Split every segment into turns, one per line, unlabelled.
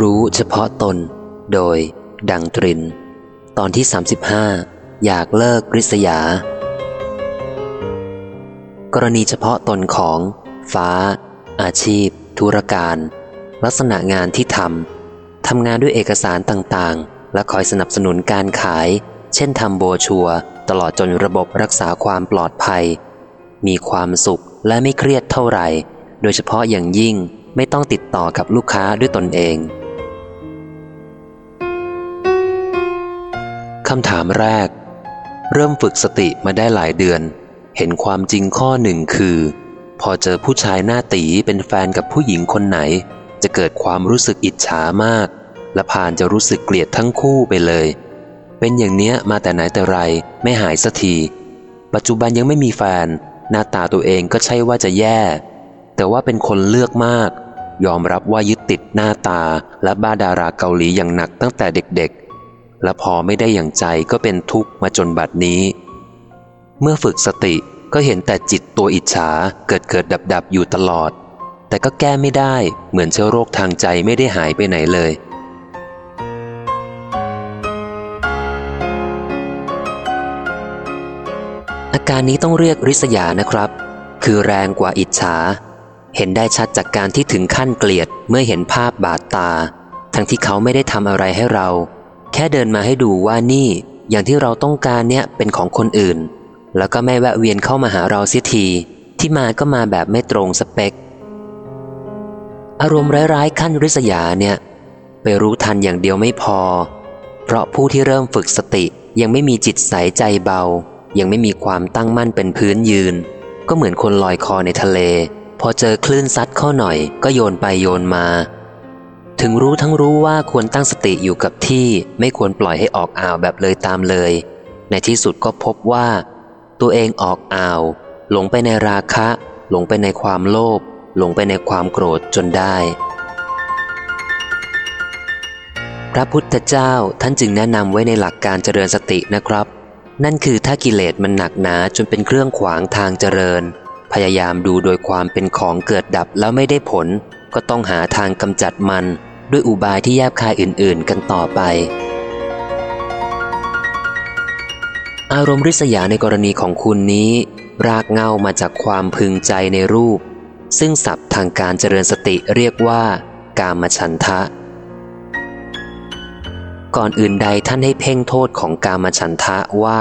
รู้เฉพาะตน โดย ดังตริน ตอนที่ 35 อยากเลิกริษยา กรณีเฉพาะตนของ ฟ้า อาชีพ ธุรการ ลักษณะงานที่ทำทำงานด้วยเอกสารต่างๆ และคอยสนับสนุนการขาย เช่นทำโบชัว ตลอดจนระบบรักษาความปลอดภัย มีความสุขและไม่เครียดเท่าไหร่ โดยเฉพาะอย่างยิ่ง ไม่ต้องติดต่อกับลูกค้าด้วยตนเองคำถามแรก เริ่มฝึกสติมาได้หลายเดือน เห็นความจริงข้อหนึ่งคือ พอเจอผู้ชายหน้าตีเป็นแฟนกับผู้หญิงคนไหน จะเกิดความรู้สึกอิจฉามาก และผ่านจะรู้สึกเกลียดทั้งคู่ไปเลย เป็นอย่างเนี้ยมาแต่ไหนแต่ไรไม่หายสักที ปัจจุบันยังไม่มีแฟน หน้าตาตัวเองก็ใช่ว่าจะแย่ แต่ว่าเป็นคนเลือกมาก ยอมรับว่ายึดติดหน้าตาและบ้าดาราเกาหลีอย่างหนักตั้งแต่เด็กๆ และพอไม่ได้อย่างใจก็เป็นทุกข์มาจนบัดนี้ เมื่อฝึกสติก็เห็นแต่จิตตัวอิจฉาเกิดเกิดดับดับอยู่ตลอด แต่ก็แก้ไม่ได้เหมือนเชื้อโรคทางใจไม่ได้หายไปไหนเลย อาการนี้ต้องเรียกริษยานะครับ คือแรงกว่าอิจฉา เห็นได้ชัดจากการที่ถึงขั้นเกลียดเมื่อเห็นภาพบาดตา ทั้งที่เขาไม่ได้ทำอะไรให้เรา แค่เดินมาให้ดูว่านี่ อย่างที่เราต้องการเนี่ยเป็นของคนอื่น แล้วก็ไม่แวะเวียนเข้ามาหาเราเสียที ที่มาก็มาแบบไม่ตรงสเปค อารมณ์ร้ายๆขั้นริษยาเนี่ย ไปรู้ทันอย่างเดียวไม่พอ เพราะผู้ที่เริ่มฝึกสติยังไม่มีจิตใสใจเบา ยังไม่มีความตั้งมั่นเป็นพื้นยืน ก็เหมือนคนลอยคอในทะเล พอเจอคลื่นซัดเข้าหน่อย ก็โยนไปโยนมา ถึงรู้ทั้งรู้ว่าควรตั้งสติอยู่กับที่ไม่ควรปล่อยให้ออกอ่าวแบบเลยตามเลย ในที่สุดก็พบว่า ตัวเองออกอ่าว หลงไปในราคะ หลงไปในความโลภหลงไปในความโกรธจนได้ พระพุทธเจ้าท่านจึงแนะนำไว้ในหลักการเจริญสตินะครับ นั่นคือถ้ากิเลสมันหนักหนาจนเป็นเครื่องขวางทางเจริญ พยายามดูโดยความเป็นของเกิดดับแล้วไม่ได้ผล ก็ต้องหาทางกำจัดมัน ด้วยอุบายที่แยบคายอื่น ๆ กันต่อไป อารมณ์ริษยาในกรณีของคุณนี้ รากเงามาจากความพึงใจในรูป ซึ่งศัพท์ทางการเจริญสติเรียกว่า กามฉันทะ ก่อนอื่นใดท่านให้เพ่งโทษของกามฉันทะว่า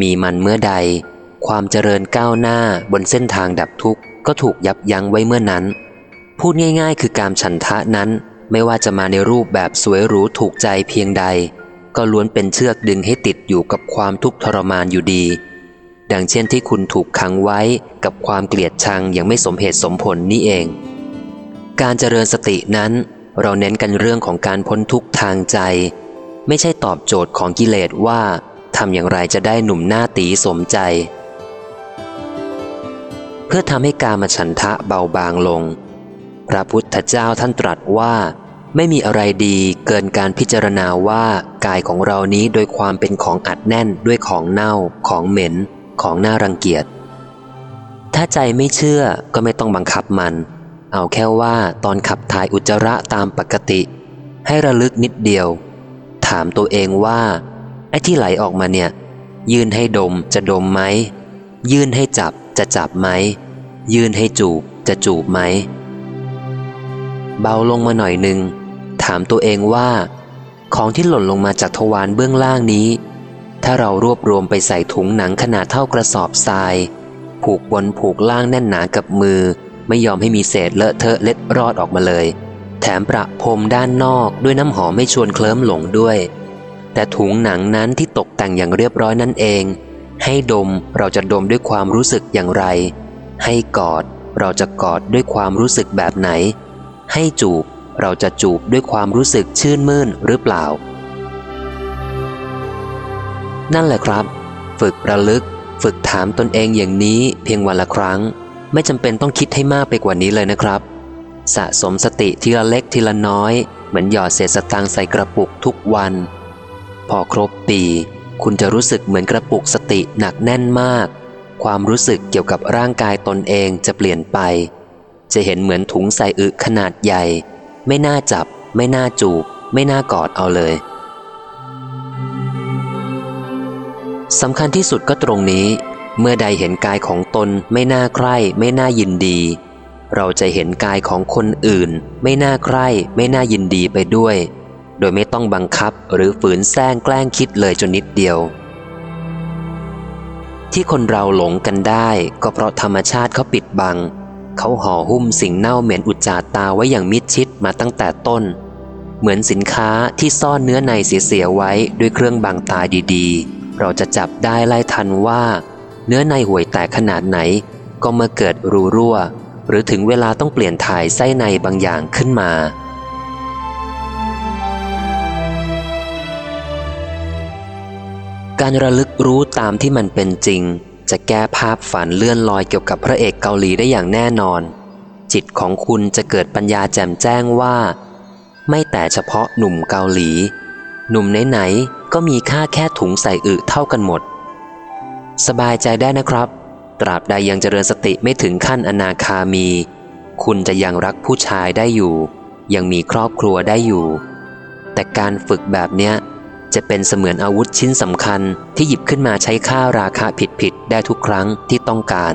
มีมันเมื่อใด ความเจริญก้าวหน้าบนเส้นทางดับทุกข์ก็ถูกยับยั้งไว้เมื่อนั้น พูดง่าย ๆ คือกามฉันทะนั้นไม่ว่าจะมาในรูปแบบสวยหรูถูกใจเพียงใด ก็ล้วนเป็นเชือกดึงให้ติดอยู่กับความทุกข์ทรมานอยู่ดี ดังเช่นที่คุณถูกขังไว้กับความเกลียดชังอย่างไม่สมเหตุสมผลนี่เอง การเจริญสตินั้น เราเน้นกันเรื่องของการพ้นทุกข์ทางใจ ไม่ใช่ตอบโจทย์ของกิเลสว่าทำอย่างไรจะได้หนุ่มหน้าตีสมใจ เพื่อทำให้กามฉันทะเบาบางลง พระพุทธเจ้าท่านตรัสว่า ไม่มีอะไรดีเกินการพิจารณาว่ากายของเรานี้โดยความเป็นของอัดแน่นด้วยของเน่า ของเหม็น ของน่ารังเกียจ ถ้าใจไม่เชื่อก็ไม่ต้องบังคับมัน เอาแค่ว่าตอนขับถ่ายอุจจาระตามปกติ ให้ระลึกนิดเดียว ถามตัวเองว่าไอ้ที่ไหลออกมาเนี่ย ยื่นให้ดมจะดมไหมยื่นให้จับ จะจับไหม ยื่นให้จูบจะจูบไหม เบาลงมาหน่อยหนึ่ง ถามตัวเองว่า ของที่หล่นลงมาจากทวารเบื้องล่างนี้ ถ้าเรารวบรวมไปใส่ถุงหนังขนาดเท่ากระสอบทราย ผูกบนผูกล่างแน่นหนากับมือ ไม่ยอมให้มีเศษเลอะเทอะเล็ดรอดออกมาเลย แถมประพรมด้านนอกด้วยน้ำหอมไม่ชวนเคลิ้มหลงด้วย แต่ถุงหนังนั้นที่ตกแต่งอย่างเรียบร้อยนั่นเอง ให้ดมเราจะดมด้วยความรู้สึกอย่างไร ให้กอดเราจะกอดด้วยความรู้สึกแบบไหน ให้จูบเราจะจูบด้วยความรู้สึกชื่นมื่นหรือเปล่า นั่นแหละครับ ฝึกระลึก ฝึกถามตนเองอย่างนี้เพียงวันละครั้ง ไม่จำเป็นต้องคิดให้มากไปกว่านี้เลยนะครับ สะสมสติทีละเล็กทีละน้อย เหมือนหยอดเศษสตางค์ใส่กระปุกทุกวัน พอครบปี คุณจะรู้สึกเหมือนกระปุกสติหนักแน่นมาก ความรู้สึกเกี่ยวกับร่างกายตนเองจะเปลี่ยนไป จะเห็นเหมือนถุงใส่อึขนาดใหญ่ ไม่น่าจับ ไม่น่าจูบ ไม่น่ากอดเอาเลยสำคัญที่สุดก็ตรงนี้ เมื่อใดเห็นกายของตนไม่น่าใคร่ ไม่น่ายินดี เราจะเห็นกายของคนอื่น ไม่น่าใคร่ ไม่น่ายินดีไปด้วย โดยไม่ต้องบังคับหรือฝืนแซงแกล้งคิดเลยจนนิดเดียว ที่คนเราหลงกันได้ก็เพราะธรรมชาติเขาปิดบัง เขาห่อหุ้มสิ่งเน่าเหม็นอุจจาตาไว้อย่างมิดชิดมาตั้งแต่ต้น เหมือนสินค้าที่ซ่อนเนื้อในเสียๆไว้ด้วยเครื่องบังตาดีๆ เราจะจับได้ไล่ทันว่า เนื้อในห่วยแตกขนาดไหน ก็เมื่อเกิดรูรั่ว หรือถึงเวลาต้องเปลี่ยนถ่ายไส้ในบางอย่างขึ้นมา การระลึกรู้ตามที่มันเป็นจริง จะแก้ภาพฝันเลื่อนลอยเกี่ยวกับพระเอกเกาหลีได้อย่างแน่นอน จิตของคุณจะเกิดปัญญาแจ่มแจ้งว่า ไม่แต่เฉพาะหนุ่มเกาหลี หนุ่มไหนๆก็มีค่าแค่ถุงใส่อึเท่ากันหมด สบายใจได้นะครับ ตราบใดยังเจริญสติไม่ถึงขั้นอนาคามี คุณจะยังรักผู้ชายได้อยู่ ยังมีครอบครัวได้อยู่ แต่การฝึกแบบเนี้ย จะเป็นเสมือนอาวุธชิ้นสำคัญที่หยิบขึ้นมาใช้ค่าราคาผิดๆได้ทุกครั้งที่ต้องการ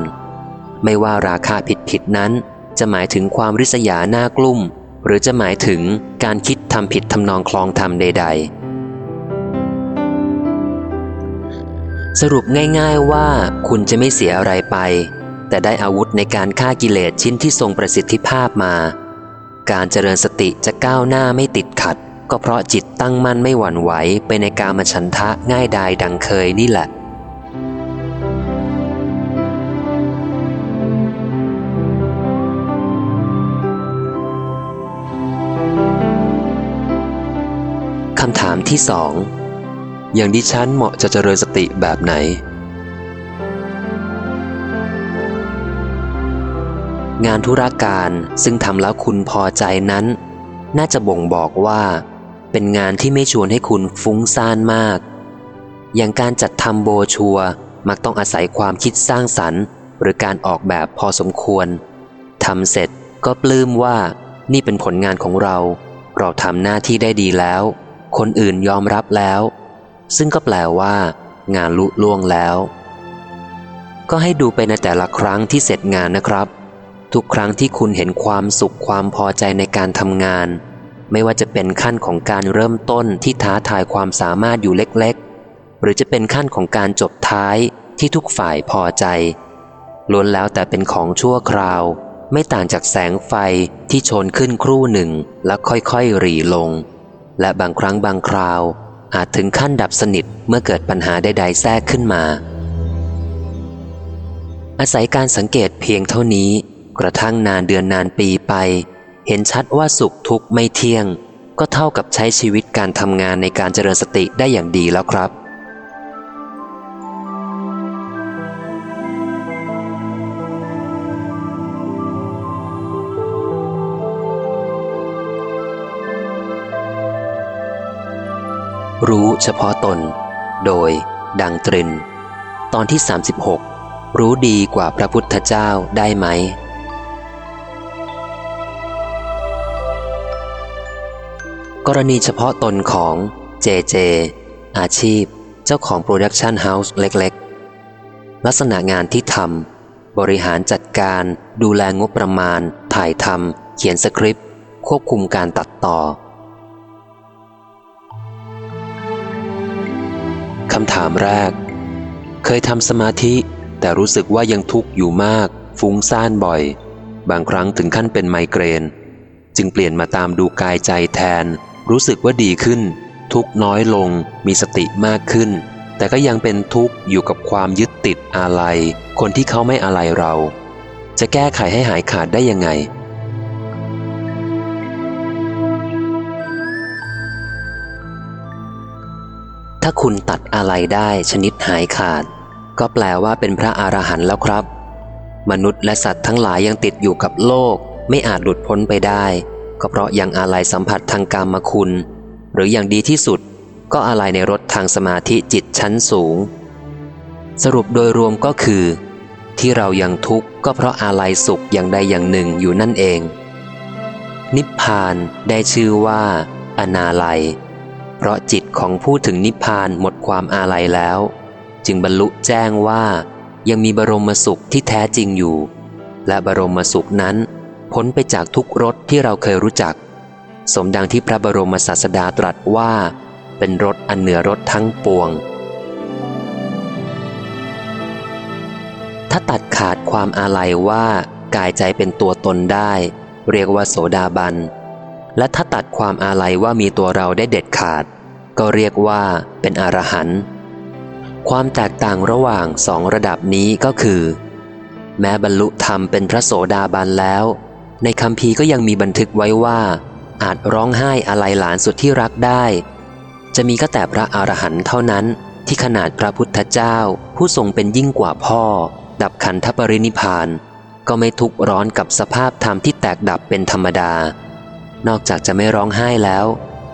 ไม่ว่าราคาผิดๆนั้น จะหมายถึงความริษยาหน้ากลุ่ม หรือจะหมายถึงการคิดทำผิดทำนองคลองธรรมใด ๆ สรุปง่ายๆว่าคุณจะไม่เสียอะไรไป แต่ได้อาวุธในการฆ่ากิเลสชิ้นที่ทรงประสิทธิภาพมา การเจริญสติจะก้าวหน้าไม่ติดขัด ก็เพราะจิตตั้งมั่นไม่หวั่นไหวไปในกามฉันทะง่ายดายดังเคยนี่แหละ คำถามที่สองอย่างดิฉันเหมาะจะเจริญสติแบบไหน งานธุรการซึ่งทำแล้วคุณพอใจนั้น น่าจะบ่งบอกว่า เป็นงานที่ไม่ชวนให้คุณฟุ้งซ่านมาก อย่างการจัดทำโบชัว มักต้องอาศัยความคิดสร้างสรรค์ หรือการออกแบบพอสมควรทำเสร็จก็ปลื้มว่านี่เป็นผลงานของเรา เราทำหน้าที่ได้ดีแล้ว คนอื่นยอมรับแล้ว ซึ่งก็แปลว่า งานลุล่วงแล้ว ก็ให้ดูไปในแต่ละครั้งที่เสร็จงานนะครับ ทุกครั้งที่คุณเห็นความสุขความพอใจในการทำงาน ไม่ว่าจะเป็นขั้นของการเริ่มต้นที่ท้าทายความสามารถอยู่เล็กๆ หรือจะเป็นขั้นของการจบท้ายที่ทุกฝ่ายพอใจล้วนแล้วแต่เป็นของชั่วคราว ไม่ต่างจากแสงไฟที่โชนขึ้นครู่หนึ่งแล้วค่อยๆหรี่ลง และบางครั้งบางคราว อาจถึงขั้นดับสนิทเมื่อเกิดปัญหาใดๆแทรกขึ้นมา อาศัยการสังเกตเพียงเท่านี้ กระทั่งนานเดือนนานปีไป เห็นชัดว่าสุขทุกข์ไม่เที่ยง ก็เท่ากับใช้ชีวิตการทำงานในการเจริญสติได้อย่างดีแล้วครับ รู้เฉพาะตน โดย ดังตริน ตอนที่ 36 รู้ดีกว่าพระพุทธเจ้าได้ไหม กรณีเฉพาะตนของเจเจ อาชีพ เจ้าของ production house เล็กๆ ลักษณะงานที่ทำ บริหารจัดการดูแลงบประมาณ ถ่ายทำเขียนสคริปต์ ควบคุมการตัดต่อ คำถามแรก เคยทำสมาธิแต่รู้สึกว่ายังทุกข์อยู่มาก ฟุ้งซ่านบ่อย บางครั้งถึงขั้นเป็นไมเกรน จึงเปลี่ยนมาตามดูกายใจแทน รู้สึกว่าดีขึ้น ทุกน้อยลง มีสติมากขึ้น แต่ก็ยังเป็นทุกข์อยู่กับความยึดติดอะไรคนที่เขาไม่อะไรเรา จะแก้ไขให้หายขาดได้ยังไง ถ้าคุณตัดอะไรได้ชนิดหายขาด ก็แปลว่าเป็นพระอรหันต์แล้วครับ มนุษย์และสัตว์ทั้งหลายยังติดอยู่กับโลก ไม่อาจหลุดพ้นไปได้ ก็เพราะยังอะไรสัมผัสทางกรรมคุณ หรืออย่างดีที่สุดก็อะไรในรถทางสมาธิจิตชั้นสูง สรุปโดยรวมก็คือ ที่เรายังทุกข์ก็เพราะอะไรสุขอย่างใดอย่างหนึ่งอยู่นั่นเอง นิพพานได้ชื่อว่า อนาลัย เพราะจิตของผู้ถึงนิพพานหมดความอาลัยแล้ว จึงบรรลุแจ้งว่ายังมีบรมสุขที่แท้จริงอยู่ และบรมสุขนั้น พ้นไปจากทุกรสที่เราเคยรู้จัก สมดังที่พระบรมศาสดาตรัสว่า เป็นรสอันเหนือรสทั้งปวง ถ้าตัดขาดความอาลัยว่ากายใจเป็นตัวตนได้ เรียกว่าโสดาบัน และถ้าตัดความอาลัยว่ามีตัวเราได้เด็ดขาด ก็เรียกว่าเป็นอรหันต์ความแตกต่างระหว่างสองระดับนี้ก็คือ แม้บรรลุธรรมเป็นพระโสดาบันแล้ว ในคำพีก็ยังมีบันทึกไว้ว่า อาจร้องไห้อะไรหลานสุดที่รักได้ จะมีก็แต่พระอรหันต์เท่านั้น ที่ขนาดพระพุทธเจ้า ผู้ทรงเป็นยิ่งกว่าพ่อ ดับขันธปรินิพาน ก็ไม่ทุกร้อนกับสภาพธรรมที่แตกดับเป็นธรรมดา นอกจากจะไม่ร้องไห้แล้ว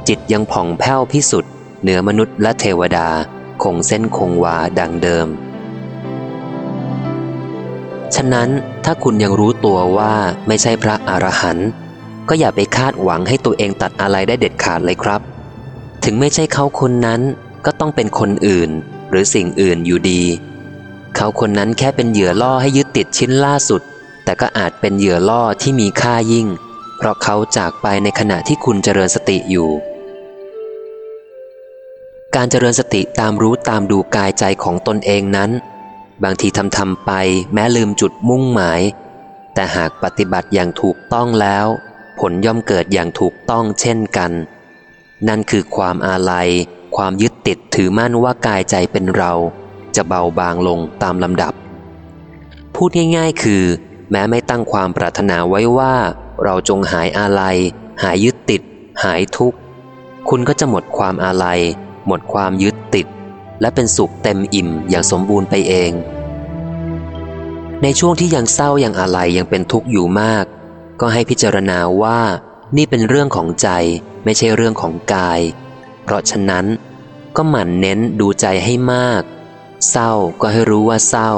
จิตยังผ่องแผ้วพิสุทธิ์เหนือมนุษย์และเทวดา คงเส้นคงวาดังเดิม ฉะนั้นถ้าคุณยังรู้ตัวว่าไม่ใช่พระอรหันต์ก็อย่าไปคาดหวังให้ตัวเองตัดอะไรได้เด็ดขาดเลยครับ ถึงไม่ใช่เขาคนนั้นก็ต้องเป็นคนอื่น หรือสิ่งอื่นอยู่ดี เขาคนนั้นแค่เป็นเหยื่อล่อให้ยึดติดชิ้นล่าสุด แต่ก็อาจเป็นเหยื่อล่อที่มีค่ายิ่ง เพราะเขาจากไปในขณะที่คุณเจริญสติอยู่ การเจริญสติตามรู้ตามดูกายใจของตนเองนั้น บางทีทำทำไปแม้ลืมจุดมุ่งหมาย แต่หากปฏิบัติอย่างถูกต้องแล้ว ผลย่อมเกิดอย่างถูกต้องเช่นกัน นั่นคือความอาลัย ความยึดติดถือมั่นว่ากายใจเป็นเรา จะเบาบางลงตามลำดับ พูดง่าย ๆ คือ แม้ไม่ตั้งความปรารถนาไว้ว่า เราจงหายอาลัย หายยึดติด หายทุกข์ คุณก็จะหมดความอาลัย หมดความยึดติด และเป็นสุขเต็มอิ่มอย่างสมบูรณ์ไปเอง ในช่วงที่ยังเศร้ายังอะไรยังเป็นทุกข์อยู่มาก ก็ให้พิจารณาว่านี่เป็นเรื่องของใจไม่ใช่เรื่องของกาย เพราะฉะนั้นก็หมั่นเน้นดูใจให้มาก เศร้าก็ให้รู้ว่าเศร้า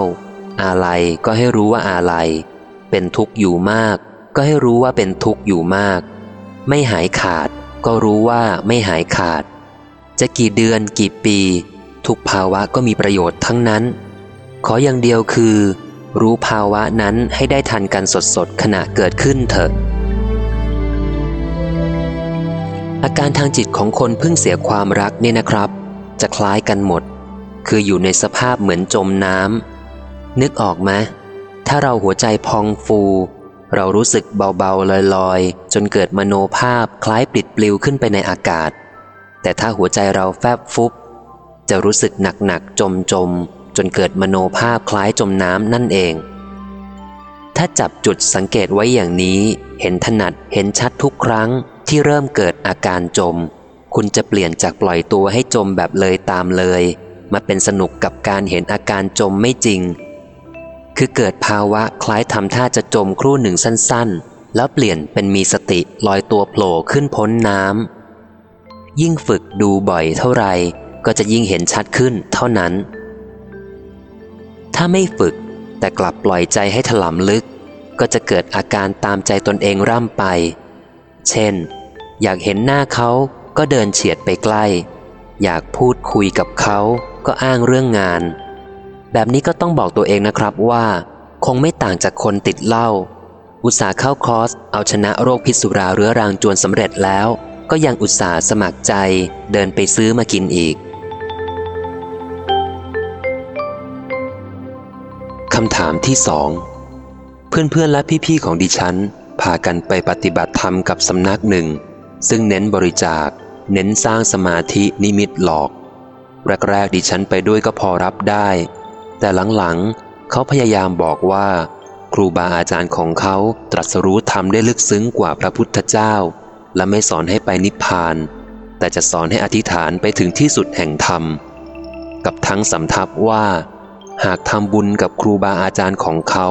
อะไรก็ให้รู้ว่าอะไรเป็นทุกข์อยู่มาก ก็ให้รู้ว่าเป็นทุกข์อยู่มาก ไม่หายขาด ก็รู้ว่าไม่หายขาด จะกี่เดือนกี่ปี ทุกภาวะก็มีประโยชน์ทั้งนั้น ขออย่างเดียวคือ รู้ภาวะนั้นให้ได้ทันกันสดๆขณะเกิดขึ้นเถอะ อาการทางจิตของคนเพิ่งเสียความรักเนี่ยนะครับ จะคล้ายกันหมด คืออยู่ในสภาพเหมือนจมน้ำนึกออกไหมถ้าเราหัวใจพองฟู เรารู้สึกเบาๆลอยๆ จนเกิดมโนภาพคล้ายปลิดปลิวขึ้นไปในอากาศ แต่ถ้าหัวใจเราแฟบฟุบ จะรู้สึกหนักๆจมจมจนเกิดมโนภาพคล้ายจมน้ำนั่นเอง ถ้าจับจุดสังเกตไว้อย่างนี้ เห็นถนัดเห็นชัดทุกครั้งที่เริ่มเกิดอาการจม คุณจะเปลี่ยนจากปล่อยตัวให้จมแบบเลยตามเลย มาเป็นสนุกกับการเห็นอาการจมไม่จริง คือเกิดภาวะคล้ายทำท่าจะจมครู่หนึ่งสั้น ๆ แล้วเปลี่ยนเป็นมีสติลอยตัวโผล่ขึ้นพ้นน้ำยิ่งฝึกดูบ่อยเท่าไร ก็จะยิ่งเห็นชัดขึ้นเท่านั้น ถ้าไม่ฝึกแต่กลับปล่อยใจให้ถลำลึก ก็จะเกิดอาการตามใจตนเองร่ำไป เช่น อยากเห็นหน้าเขาก็เดินเฉียดไปใกล้ อยากพูดคุยกับเขาก็อ้างเรื่องงาน แบบนี้ก็ต้องบอกตัวเองนะครับว่า คงไม่ต่างจากคนติดเหล้าอุตส่าห์เข้าคอร์สเอาชนะโรคพิษสุราเรื้อรังจวนสำเร็จแล้ว ก็ยังอุตส่าห์สมัครใจเดินไปซื้อมากินอีกำถามที่สองเพื่อนๆและพี่ๆของดิฉัน พากันไปปฏิบัติธรรมกับสำนักหนึ่ง ซึ่งเน้นบริจาค เน้นสร้างสมาธินิมิตหลอก แรกๆดิฉันไปด้วยก็พอรับได้ แต่หลังๆเขาพยายามบอกว่า ครูบาอาจารย์ของเขาตรัสรู้ธรรมได้ลึกซึ้งกว่าพระพุทธเจ้า และไม่สอนให้ไปนิพพาน แต่จะสอนให้อธิษฐานไปถึงที่สุดแห่งธรรม กับทั้งสำทับว่า หากทำบุญกับครูบาอาจารย์ของเขา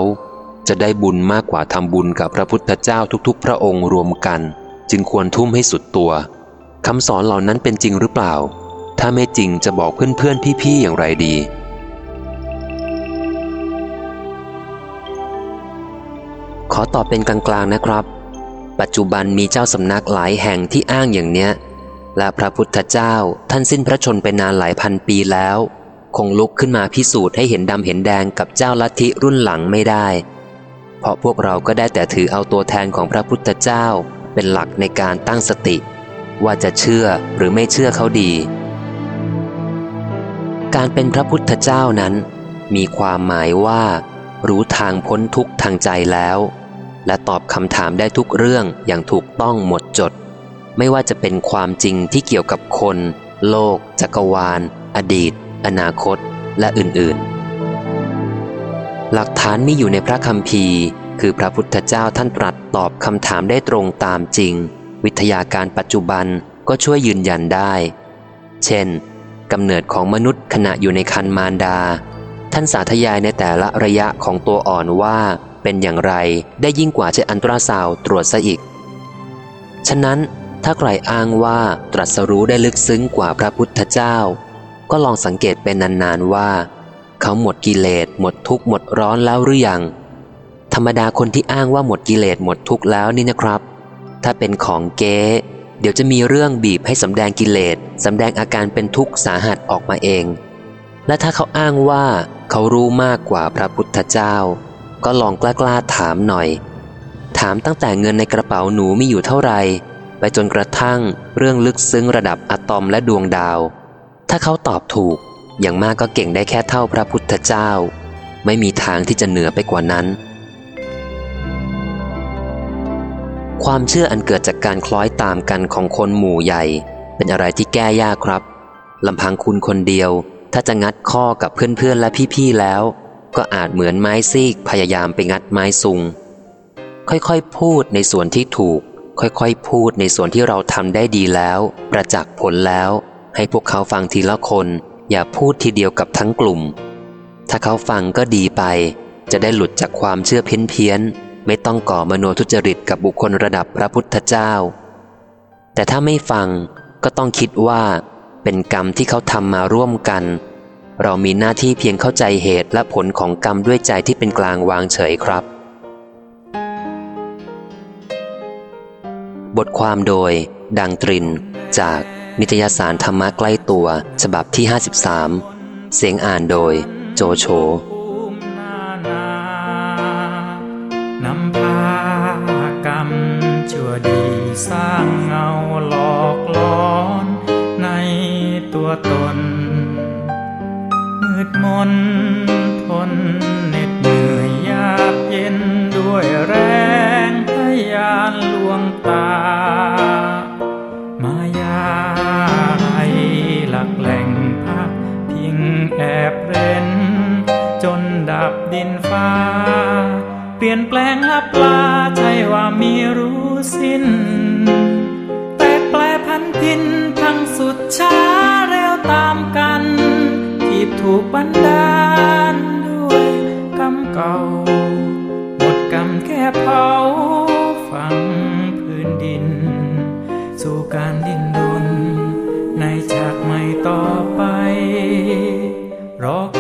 จะได้บุญมากกว่าทำบุญกับพระพุทธเจ้าทุกๆ พระองค์รวมกัน จึงควรทุ่มให้สุดตัวคำสอนเหล่านั้นเป็นจริงหรือเปล่า ถ้าไม่จริงจะบอกเพื่อนๆพี่ๆอย่างไรดีขอตอบเป็นกลางๆนะครับ ปัจจุบันมีเจ้าสำนักหลายแห่งที่อ้างอย่างเนี้ย และพระพุทธเจ้าท่านสิ้นพระชนไปนานหลายพันปีแล้ว คงลุกขึ้นมาพิสูจน์ให้เห็นดำเห็นแดงกับเจ้าลัทธิรุ่นหลังไม่ได้ เพราะพวกเราก็ได้แต่ถือเอาตัวแทนของพระพุทธเจ้า เป็นหลักในการตั้งสติ ว่าจะเชื่อหรือไม่เชื่อเขาดี การเป็นพระพุทธเจ้านั้น มีความหมายว่า รู้ทางพ้นทุกทางใจแล้ว และตอบคำถามได้ทุกเรื่องอย่างถูกต้องหมดจด ไม่ว่าจะเป็นความจริงที่เกี่ยวกับคน โลก จักรวาล อดีต อนาคต และอื่นๆ หลักฐานมีอยู่ในพระคัมภีร์ คือพระพุทธเจ้าท่านตรัสตอบคำถามได้ตรงตามจริง วิทยาการปัจจุบันก็ช่วยยืนยันได้ เช่นกำเนิดของมนุษย์ขณะอยู่ในคันมารดา ท่านสาธยายในแต่ละระยะของตัวอ่อนว่าเป็นอย่างไรได้ยิ่งกว่าใช้อันตราซาวตรวจซะอีก ฉะนั้นถ้าใครอ้างว่าตรัสรู้ได้ลึกซึ้งกว่าพระพุทธเจ้า ก็ลองสังเกตเป็นนานๆว่า เขาหมดกิเลสหมดทุกข์หมดร้อนแล้วหรือยัง ธรรมดาคนที่อ้างว่าหมดกิเลสหมดทุกข์แล้วนี่นะครับ ถ้าเป็นของเก๊เดี๋ยวจะมีเรื่องบีบให้สำแดงกิเลสสำแดงอาการเป็นทุกข์สาหัสออกมาเอง และถ้าเขาอ้างว่าเขารู้มากกว่าพระพุทธเจ้า ก็ลองกล้าๆถามหน่อย ถามตั้งแต่เงินในกระเป๋าหนูมีอยู่เท่าไหร่ไปจนกระทั่งเรื่องลึกซึ้งระดับอะตอมและดวงดาว ถ้าเขาตอบถูก อย่างมากก็เก่งได้แค่เท่าพระพุทธเจ้า ไม่มีทางที่จะเหนือไปกว่านั้น ความเชื่ออันเกิดจากการคล้อยตามกันของคนหมู่ใหญ่ เป็นอะไรที่แก้ยากครับลำพังคุณคนเดียว ถ้าจะงัดข้อกับเพื่อนๆและพี่ๆแล้ว ก็อาจเหมือนไม้ซีกพยายามไปงัดไม้ซุง ค่อยๆ พูดในส่วนที่ถูก ค่อยๆ พูดในส่วนที่เราทำได้ดีแล้ว ประจักษ์ผลแล้ว ให้พวกเขาฟังทีละคน อย่าพูดทีเดียวกับทั้งกลุ่ม ถ้าเขาฟังก็ดีไป จะได้หลุดจากความเชื่อเพี้ยนๆไม่ต้องก่อมโนทุจริตกับบุคคลระดับพระพุทธเจ้า แต่ถ้าไม่ฟังก็ต้องคิดว่า เป็นกรรมที่เขาทำมาร่วมกัน เรามีหน้าที่เพียงเข้าใจเหตุและผลของกรรมด้วยใจที่เป็นกลางวางเฉยครับ บทความโดย ดังตรินจาก นิตยสารธรรมะใกล้ตัว ฉบับที่ 53 เสียงอ่านโดยโจโฉ
นำพากรรมชั่วดีสร้างเงาหลอกหลอนในตัวตน มืดมนทนเหน็ดเหนื่อยยากเย็นด้วยแรงพยานลวงตา บเร้นจนดับดินฟ้า เปลี่ยนแปลงลับลาใช่ว่ามีรู้สิ้น แต่แปลพันพินทั้งสุดช้าเร็วตามกันจีบถูกบันดาลด้วยกรรมเก่า หมดกรรมแค่เผาฝังพื้นดิน สู่การดิ้นรนในฉากใหม่ต่อไป rock